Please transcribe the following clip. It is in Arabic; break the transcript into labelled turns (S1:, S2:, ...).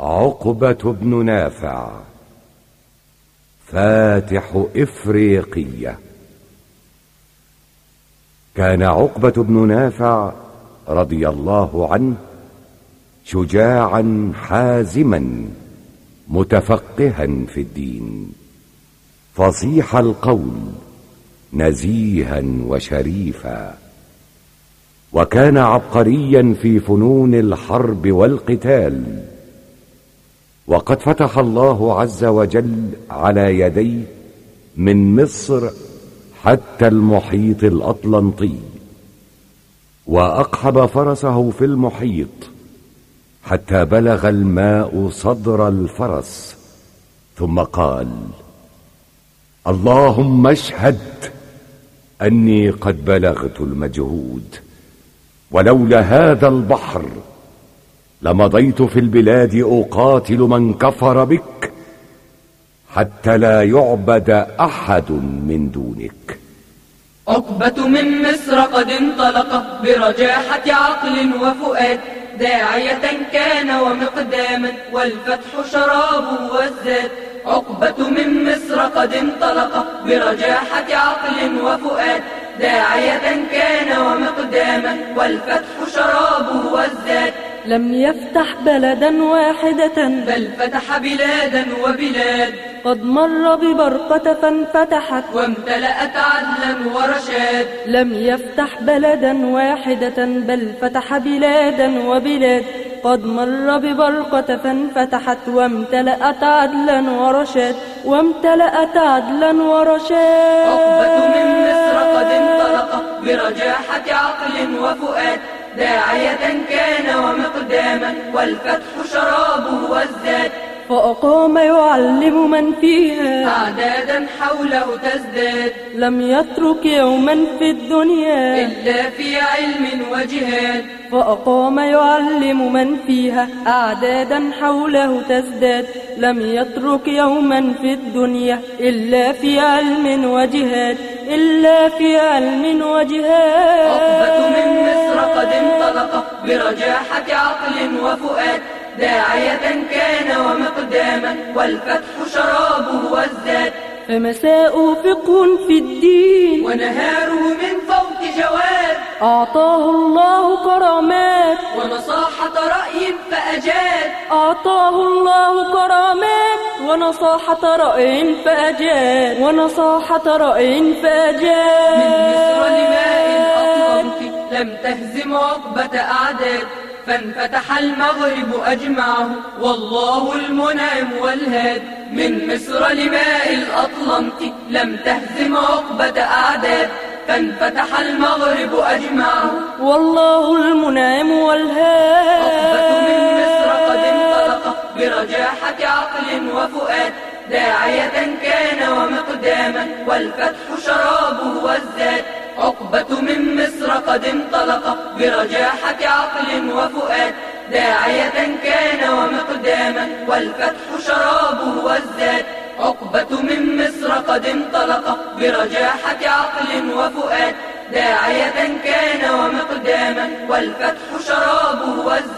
S1: عقبة بن نافع. فاتح إفريقية. كان عقبة بن نافع رضي الله عنه شجاعا حازما متفقها في الدين. فصيح القول نزيها وشريفا. وكان عبقريا في فنون الحرب والقتال. وقد فتح الله عز وجل على يديه من مصر حتى المحيط الأطلنطي وأقحب فرسه في المحيط حتى بلغ الماء صدر الفرس ثم قال اللهم اشهد أني قد بلغت المجهود ولولا هذا البحر لمضيت في البلاد أقاتل من كفر بك حتى لا يعبد أحد من دونك.
S2: عقبة من مصر قد انطلق برجاحة عقل وفؤاد داعية كان ومقداما والفتح شرابه والزاد. عقبة من مصر قد انطلق برجاحة عقل وفؤاد داعية كان ومقداما والفتح شرابه
S3: لم يفتح بلدا واحدة.
S2: بل فتح بلادا وبلاد.
S3: قد مر ببرقة فانفتحت.
S2: وامتلأت عدلا ورشاد.
S3: لم يفتح بلدا واحدة بل فتح بلادا وبلاد. قد مر ببرقة فانفتحت. وامتلأت عدلا ورشاد. وامتلأت عدلا ورشاد.
S2: عقبة من مصر قد انطلق. برجاحة عقل وفؤاد. داعية كان ومقداما والفتح شرابه والزاد
S3: فأقام يعلم من فيها.
S2: أعدادا حوله تزداد.
S3: لم يترك يوما في الدنيا.
S2: إلا في علم وجهاد.
S3: فأقام يعلم من فيها. أعدادا حوله تزداد. لم يترك يوما في الدنيا. إلا في علم وجهاد. إلا في علم وجهاد.
S2: برجاحة عقل وفؤاد. داعية كان ومقداما والفتح شرابه والزاد.
S3: فمساء فقه في الدين.
S2: ونهاره من فوق جواد.
S3: أعطاه الله كرامات.
S2: ونصاحة رأي فأجاد.
S3: أعطاه الله كرامات. ونصاحة رأي فأجاد. ونصاحة رأي فأجاد.
S2: لم تهزم عقبة أعداد فانفتح المغرب أجمعه. والله المنعم والهاد من مصر لماء الأطلنطي. لم تهزم عقبة أعداد فانفتح المغرب أجمعه.
S3: والله المنعم والهاد
S2: عقبة من مصر قد انطلق برجاحة عقل وفؤاد. داعية كان ومقداما والفتح شرابه والزاد عقبة من قد انطلق برجاحة عقل وفؤاد. داعية كان ومقداما والفتح شرابه والزاد. عقبة من مصر قد انطلق برجاحة عقل وفؤاد. داعية كان ومقداما والفتح شرابه والزاد.